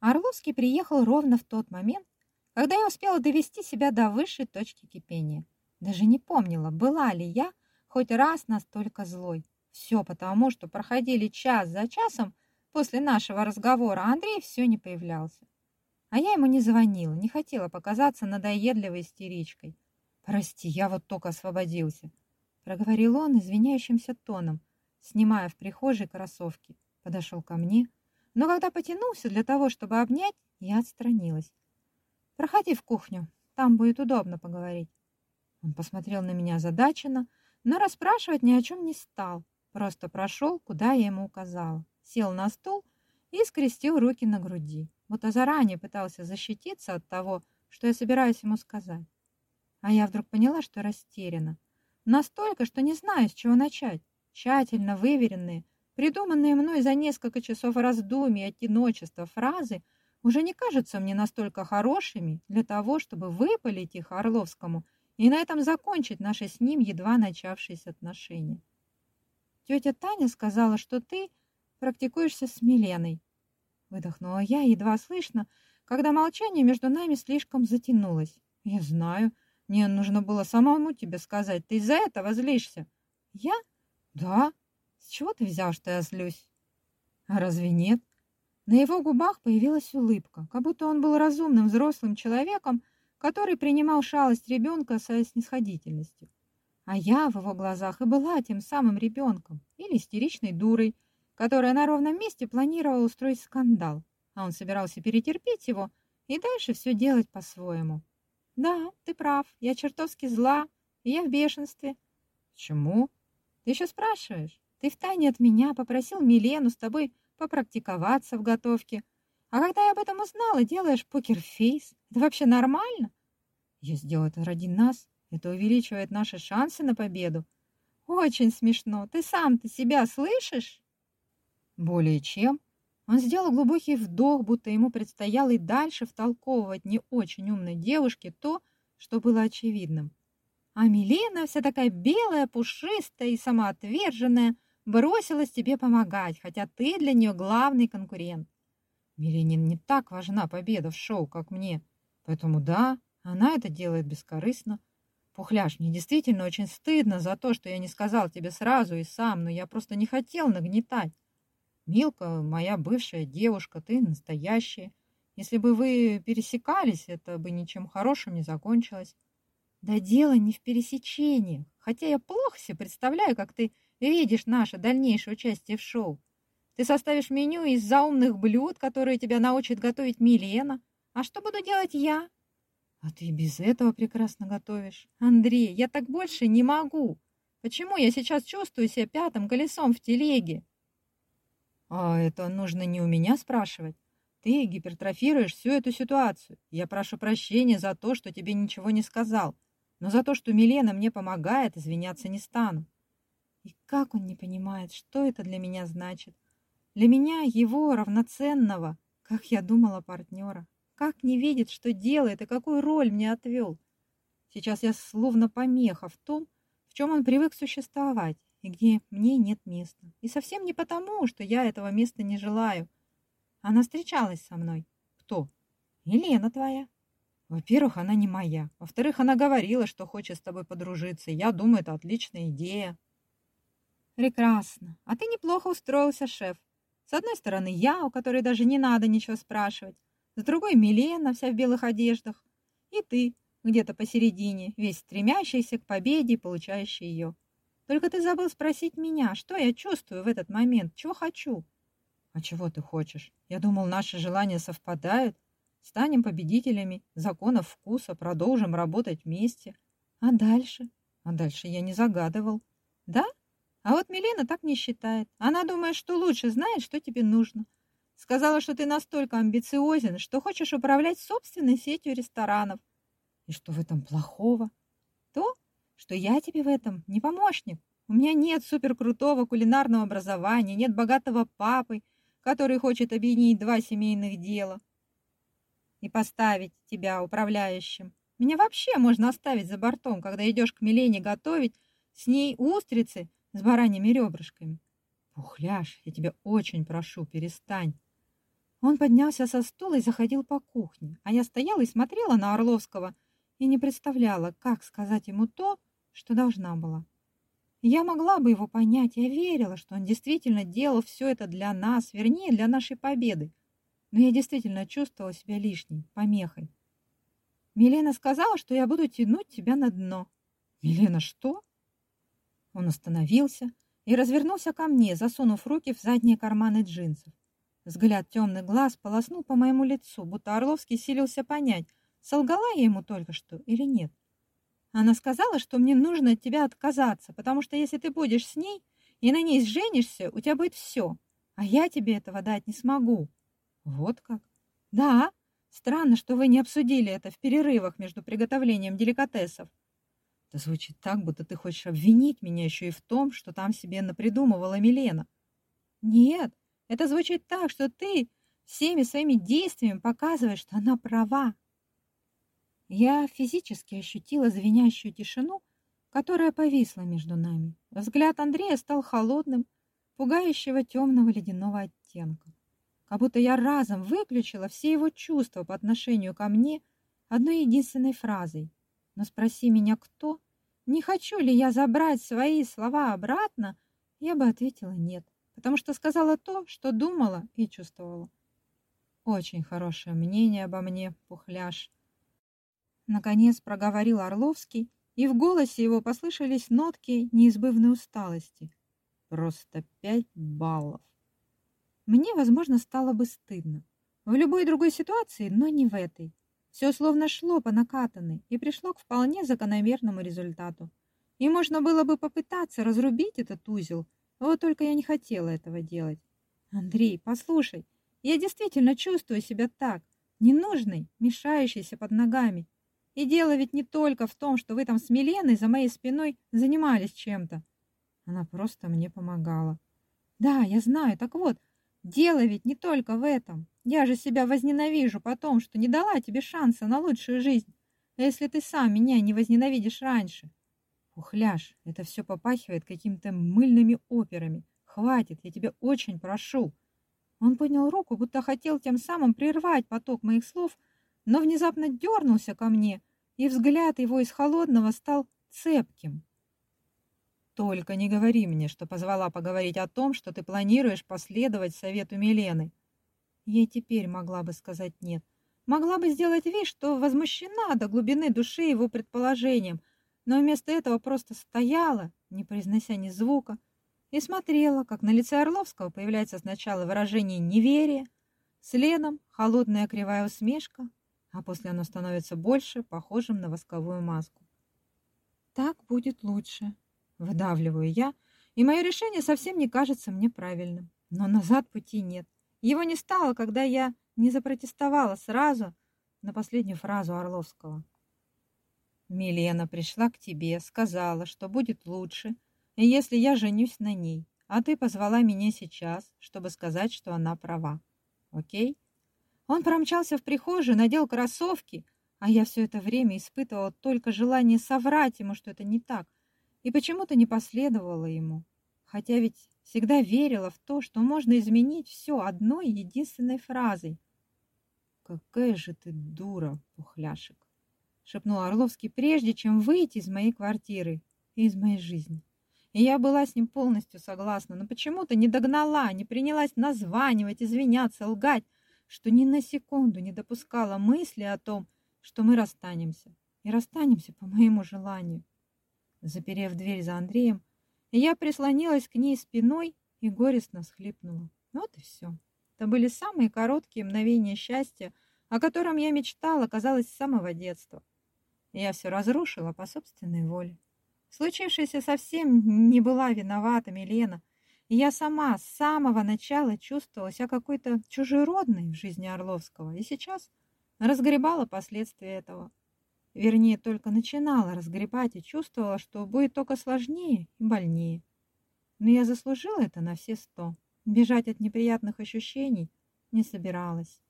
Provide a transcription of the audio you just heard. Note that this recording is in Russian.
Орловский приехал ровно в тот момент, когда я успела довести себя до высшей точки кипения. Даже не помнила, была ли я хоть раз настолько злой. Все потому, что проходили час за часом после нашего разговора, а Андрей все не появлялся. А я ему не звонила, не хотела показаться надоедливой истеричкой. «Прости, я вот только освободился», — проговорил он извиняющимся тоном, снимая в прихожей кроссовки. Подошел ко мне, но когда потянулся для того, чтобы обнять, я отстранилась. «Проходи в кухню, там будет удобно поговорить». Он посмотрел на меня задаченно, но расспрашивать ни о чем не стал, просто прошел, куда я ему указала, сел на стул и скрестил руки на груди, будто заранее пытался защититься от того, что я собираюсь ему сказать. А я вдруг поняла, что растеряна. Настолько, что не знаю, с чего начать. Тщательно выверенные, придуманные мной за несколько часов раздумий и одиночества фразы уже не кажутся мне настолько хорошими для того, чтобы выпалить их Орловскому и на этом закончить наши с ним едва начавшиеся отношения. Тетя Таня сказала, что ты практикуешься с Миленой. Выдохнула я, едва слышно, когда молчание между нами слишком затянулось. Я знаю, мне нужно было самому тебе сказать. Ты из-за этого злишься? Я? Да. С чего ты взял, что я злюсь? А разве нет? На его губах появилась улыбка, как будто он был разумным взрослым человеком, который принимал шалость ребенка со снисходительностью. А я в его глазах и была тем самым ребенком или истеричной дурой, которая на ровном месте планировала устроить скандал, а он собирался перетерпеть его и дальше все делать по-своему. Да, ты прав, я чертовски зла, и я в бешенстве. Почему? Ты еще спрашиваешь? Ты втайне от меня попросил Милену с тобой попрактиковаться в готовке. А когда я об этом узнала, делаешь покерфейс. Это вообще нормально? Я сделаю это ради нас. Это увеличивает наши шансы на победу. Очень смешно. Ты сам-то себя слышишь? Более чем. Он сделал глубокий вдох, будто ему предстояло и дальше втолковывать не очень умной девушке то, что было очевидным. А Милена вся такая белая, пушистая и самоотверженная, бросилась тебе помогать, хотя ты для нее главный конкурент. Милене не так важна победа в шоу, как мне. Поэтому да, она это делает бескорыстно. Пухляш, мне действительно очень стыдно за то, что я не сказал тебе сразу и сам, но я просто не хотел нагнетать. Милка моя бывшая девушка, ты настоящая. Если бы вы пересекались, это бы ничем хорошим не закончилось. Да дело не в пересечении. Хотя я плохо себе представляю, как ты видишь наше дальнейшее участие в шоу. Ты составишь меню из заумных блюд, которые тебя научит готовить Милена. А что буду делать я? А ты без этого прекрасно готовишь. Андрей, я так больше не могу. Почему я сейчас чувствую себя пятым колесом в телеге? А это нужно не у меня спрашивать. Ты гипертрофируешь всю эту ситуацию. Я прошу прощения за то, что тебе ничего не сказал. Но за то, что Милена мне помогает, извиняться не стану. И как он не понимает, что это для меня значит? Для меня его равноценного, как я думала, партнера. Как не видит, что делает и какую роль мне отвел. Сейчас я словно помеха в том, в чем он привык существовать и где мне нет места. И совсем не потому, что я этого места не желаю. Она встречалась со мной. Кто? Елена твоя. Во-первых, она не моя. Во-вторых, она говорила, что хочет с тобой подружиться. Я думаю, это отличная идея. Прекрасно. А ты неплохо устроился, шеф. С одной стороны, я, у которой даже не надо ничего спрашивать. С другой Милена, вся в белых одеждах. И ты, где-то посередине, весь стремящийся к победе и получающий ее. Только ты забыл спросить меня, что я чувствую в этот момент, чего хочу. А чего ты хочешь? Я думал, наши желания совпадают. Станем победителями законов вкуса, продолжим работать вместе. А дальше? А дальше я не загадывал. Да? А вот Милена так не считает. Она думает, что лучше знает, что тебе нужно. Сказала, что ты настолько амбициозен, что хочешь управлять собственной сетью ресторанов. И что в этом плохого? То, что я тебе в этом не помощник. У меня нет суперкрутого кулинарного образования, нет богатого папы, который хочет объединить два семейных дела и поставить тебя управляющим. Меня вообще можно оставить за бортом, когда идешь к Милене готовить с ней устрицы с бараньими ребрышками. Пухляш, я тебя очень прошу, перестань. Он поднялся со стула и заходил по кухне, а я стояла и смотрела на Орловского и не представляла, как сказать ему то, что должна была. Я могла бы его понять, я верила, что он действительно делал все это для нас, вернее, для нашей победы. Но я действительно чувствовала себя лишней, помехой. Милена сказала, что я буду тянуть тебя на дно. Милена, что? Он остановился и развернулся ко мне, засунув руки в задние карманы джинсов. Взгляд темных глаз полоснул по моему лицу, будто Орловский силился понять, солгала я ему только что или нет. Она сказала, что мне нужно от тебя отказаться, потому что если ты будешь с ней и на ней женишься, у тебя будет все, а я тебе этого дать не смогу. Вот как? Да, странно, что вы не обсудили это в перерывах между приготовлением деликатесов. Это звучит так, будто ты хочешь обвинить меня еще и в том, что там себе напридумывала Милена. Нет, это звучит так, что ты всеми своими действиями показываешь, что она права. Я физически ощутила звенящую тишину, которая повисла между нами. Взгляд Андрея стал холодным, пугающего темного ледяного оттенка. Как будто я разом выключила все его чувства по отношению ко мне одной единственной фразой. Но спроси меня, кто, не хочу ли я забрать свои слова обратно, я бы ответила нет, потому что сказала то, что думала и чувствовала. Очень хорошее мнение обо мне, пухляш. Наконец проговорил Орловский, и в голосе его послышались нотки неизбывной усталости. Просто пять баллов. Мне, возможно, стало бы стыдно. В любой другой ситуации, но не в этой. Все словно шло по накатанной и пришло к вполне закономерному результату. И можно было бы попытаться разрубить этот узел, вот только я не хотела этого делать. Андрей, послушай, я действительно чувствую себя так, ненужной, мешающейся под ногами. И дело ведь не только в том, что вы там с Миленой за моей спиной занимались чем-то. Она просто мне помогала. Да, я знаю, так вот, дело ведь не только в этом. Я же себя возненавижу потом, что не дала тебе шанса на лучшую жизнь. А если ты сам меня не возненавидишь раньше? Ухляш, это все попахивает какими-то мыльными операми. Хватит, я тебя очень прошу. Он поднял руку, будто хотел тем самым прервать поток моих слов, но внезапно дернулся ко мне, и взгляд его из холодного стал цепким. «Только не говори мне, что позвала поговорить о том, что ты планируешь последовать совету Милены». Ей теперь могла бы сказать «нет». Могла бы сделать вид, что возмущена до глубины души его предположением, но вместо этого просто стояла, не произнося ни звука, и смотрела, как на лице Орловского появляется сначала выражение неверия, следом холодная кривая усмешка, а после оно становится больше похожим на восковую маску. Так будет лучше, выдавливаю я, и мое решение совсем не кажется мне правильным. Но назад пути нет. Его не стало, когда я не запротестовала сразу на последнюю фразу Орловского. Милена пришла к тебе, сказала, что будет лучше, если я женюсь на ней, а ты позвала меня сейчас, чтобы сказать, что она права. Окей? Он промчался в прихожую, надел кроссовки, а я все это время испытывала только желание соврать ему, что это не так, и почему-то не последовала ему. Хотя ведь всегда верила в то, что можно изменить все одной единственной фразой. «Какая же ты дура, пухляшек!» — шепнул Орловский, прежде чем выйти из моей квартиры и из моей жизни. И я была с ним полностью согласна, но почему-то не догнала, не принялась названивать, извиняться, лгать, что ни на секунду не допускала мысли о том, что мы расстанемся. И расстанемся по моему желанию. Заперев дверь за Андреем, я прислонилась к ней спиной и горестно всхлипнула. Вот и все. Это были самые короткие мгновения счастья, о котором я мечтала, казалось, с самого детства. Я все разрушила по собственной воле. Случившееся совсем не была виновата Милена, и я сама с самого начала чувствовала себя какой-то чужеродной в жизни Орловского, и сейчас разгребала последствия этого. Вернее, только начинала разгребать и чувствовала, что будет только сложнее и больнее. Но я заслужила это на все сто. Бежать от неприятных ощущений не собиралась.